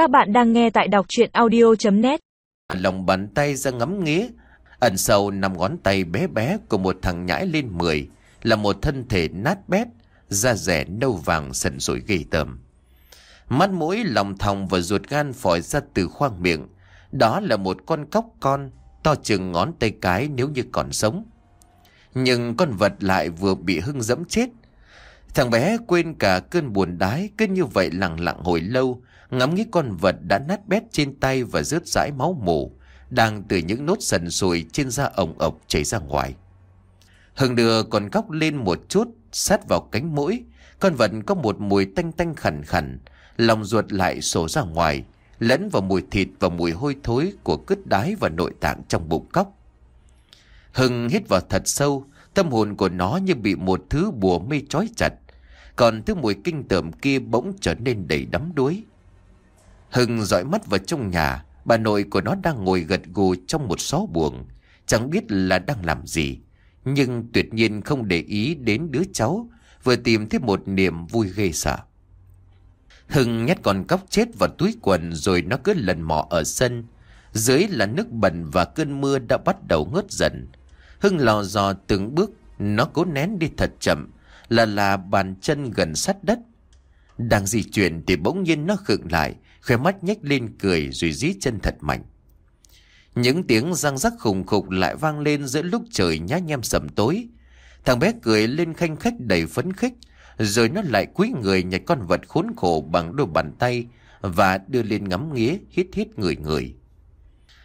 Các bạn đang nghe tại đọc chuyện audio.net Lòng bàn tay ra ngắm nghía, Ẩn sâu nằm ngón tay bé bé của một thằng nhãi lên mười, Là một thân thể nát bét, Da rẻ nâu vàng sần sùi ghê tầm Mắt mũi lòng thòng và ruột gan phỏi ra từ khoang miệng. Đó là một con cóc con, To chừng ngón tay cái nếu như còn sống. Nhưng con vật lại vừa bị hưng dẫm chết Thằng bé quên cả cơn buồn đái, Cứ như vậy lặng lặng hồi lâu, Ngắm nghĩ con vật đã nát bét trên tay Và rớt rãi máu mù Đang từ những nốt sần sùi trên da ổng ộc chảy ra ngoài. Hưng đưa còn góc lên một chút, Sát vào cánh mũi, Con vật có một mùi tanh tanh khẳng khẳng Lòng ruột lại sổ ra ngoài, Lẫn vào mùi thịt và mùi hôi thối Của cứt đái và nội tạng trong bụng cóc. Hưng hít vào thật sâu Tâm hồn của nó như bị một thứ bùa mê trói chặt. Còn thứ mùi kinh tởm kia bỗng trở nên đầy đắm đuối. Hưng dõi mắt vào trong nhà, Bà nội của nó đang ngồi gật gù trong một xó buồng. Chẳng biết là đang làm gì, Nhưng tuyệt nhiên không để ý đến đứa cháu, Vừa tìm thấy một niềm vui ghê sợ. Hưng nhét con cóc chết vào túi quần Rồi nó cứ lần mò ở sân. Dưới là nước bẩn và cơn mưa đã bắt đầu ngớt dần. Hưng lò dò từng bước, Nó cố nén đi thật chậm, Là là bàn chân gần sát đất. Đang di chuyển thì bỗng nhiên nó khựng lại, Khóe mắt nhếch lên cười rồi dí chân thật mạnh. Những tiếng răng rắc khủng khục lại vang lên giữa lúc trời nhá nhem sầm tối. Thằng bé cười lên khanh khách đầy phấn khích, Rồi nó lại cúi người nhặt con vật khốn khổ bằng đôi bàn tay Và đưa lên ngắm nghía, hít hít người người.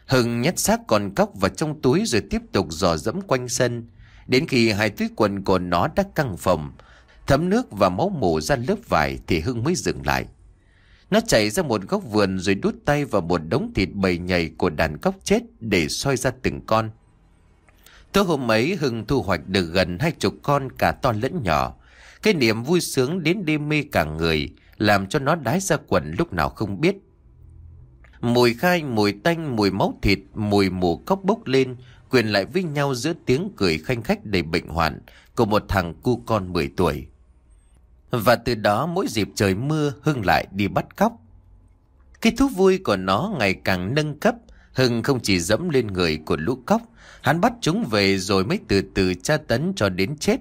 Hưng nhét xác con cóc vào trong túi rồi tiếp tục dò dẫm quanh sân. Đến khi hai túi quần của nó đã căng phồng, thấm nước và máu mủ ra lớp vải thì Hưng mới dừng lại. Nó chạy ra một góc vườn rồi đút tay vào một đống thịt bầy nhầy của đàn cóc chết để soi ra từng con. Tối hôm ấy Hưng thu hoạch được gần hai chục con cả to lẫn nhỏ. Cái niềm vui sướng đến đêm mê cả người làm cho nó đái ra quần lúc nào không biết. Mùi khai, mùi tanh, mùi máu thịt, mùi mù cốc bốc lên, quyền lại với nhau giữa tiếng cười khanh khách đầy bệnh hoạn của một thằng cu con 10 tuổi. Và từ đó mỗi dịp trời mưa Hưng lại đi bắt cóc. Cái thú vui của nó ngày càng nâng cấp, Hưng không chỉ dẫm lên người của lũ cóc, hắn bắt chúng về rồi mới từ từ tra tấn cho đến chết.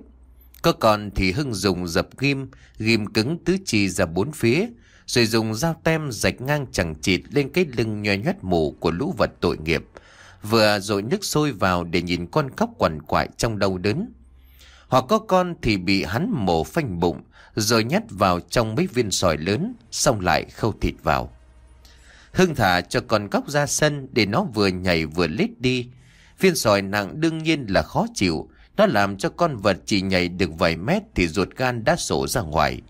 Có còn thì Hưng dùng dập ghim, ghim cứng tứ chi ra bốn phía, rồi dùng dao tem rạch ngang chẳng chịt lên cái lưng nhoe nhoét mù của lũ vật tội nghiệp, vừa rồi nước sôi vào để nhìn con khóc quằn quại trong đau đớn. Hoặc có con thì bị hắn mổ phanh bụng, rồi nhét vào trong mấy viên sỏi lớn, xong lại khâu thịt vào. Hưng thả cho con cóc ra sân để nó vừa nhảy vừa lết đi. Viên sỏi nặng đương nhiên là khó chịu, nó làm cho con vật chỉ nhảy được vài mét thì ruột gan đã sổ ra ngoài.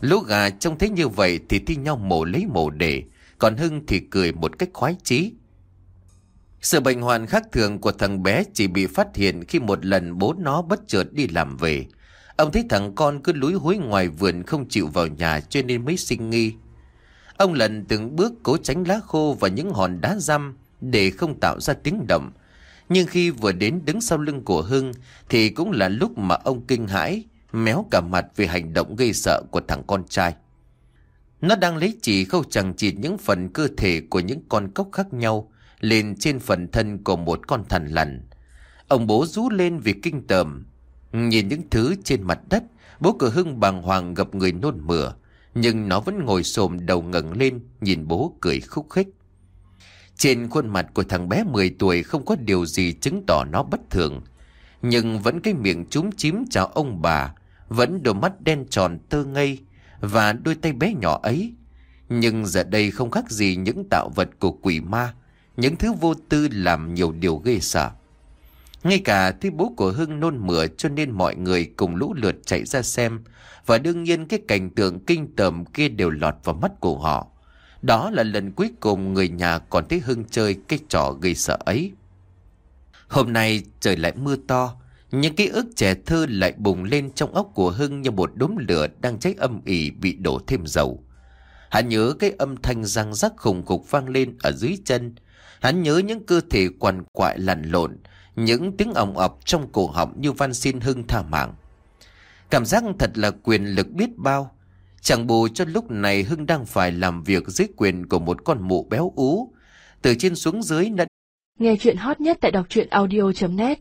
Lũ gà trông thấy như vậy thì thi nhau mổ lấy mổ để, còn Hưng thì cười một cách khoái chí. Sự bệnh hoạn khác thường của thằng bé chỉ bị phát hiện khi một lần bố nó bất chợt đi làm về. Ông thấy thằng con cứ lúi húi ngoài vườn không chịu vào nhà cho nên mới sinh nghi. Ông lần từng bước cố tránh lá khô và những hòn đá răm để không tạo ra tiếng động. Nhưng khi vừa đến đứng sau lưng của Hưng thì cũng là lúc mà ông kinh hãi méo cả mặt vì hành động gây sợ của thằng con trai. Nó đang lấy chỉ khâu chẳng chịt những phần cơ thể của những con cốc khác nhau lên trên phần thân của một con thằn lằn. Ông bố rú lên vì kinh tởm. Nhìn những thứ trên mặt đất, bố cửa hưng bàng hoàng gặp người nôn mửa. Nhưng nó vẫn ngồi xồm đầu ngẩng lên, nhìn bố cười khúc khích. Trên khuôn mặt của thằng bé 10 tuổi không có điều gì chứng tỏ nó bất thường. Nhưng vẫn cái miệng trúng chím chào ông bà, vẫn đôi mắt đen tròn tơ ngây và đôi tay bé nhỏ ấy. Nhưng giờ đây không khác gì những tạo vật của quỷ ma, những thứ vô tư làm nhiều điều ghê sợ. Ngay cả thấy bố của Hưng nôn mửa cho nên mọi người cùng lũ lượt chạy ra xem và đương nhiên cái cảnh tượng kinh tởm kia đều lọt vào mắt của họ. Đó là lần cuối cùng người nhà còn thấy Hưng chơi cái trò gây sợ ấy. Hôm nay trời lại mưa to, những ký ức trẻ thơ lại bùng lên trong óc của Hưng như một đốm lửa đang cháy âm ỉ bị đổ thêm dầu. Hắn nhớ cái âm thanh răng rắc khủng khục vang lên ở dưới chân. Hắn nhớ những cơ thể quằn quại lằn lộn, những tiếng ỏng ọc trong cổ họng như van xin Hưng tha mạng. Cảm giác thật là quyền lực biết bao. Chẳng bù cho lúc này Hưng đang phải làm việc dưới quyền của một con mụ béo ú. Từ trên xuống dưới đã Nghe chuyện hot nhất tại đọc truyện audio.net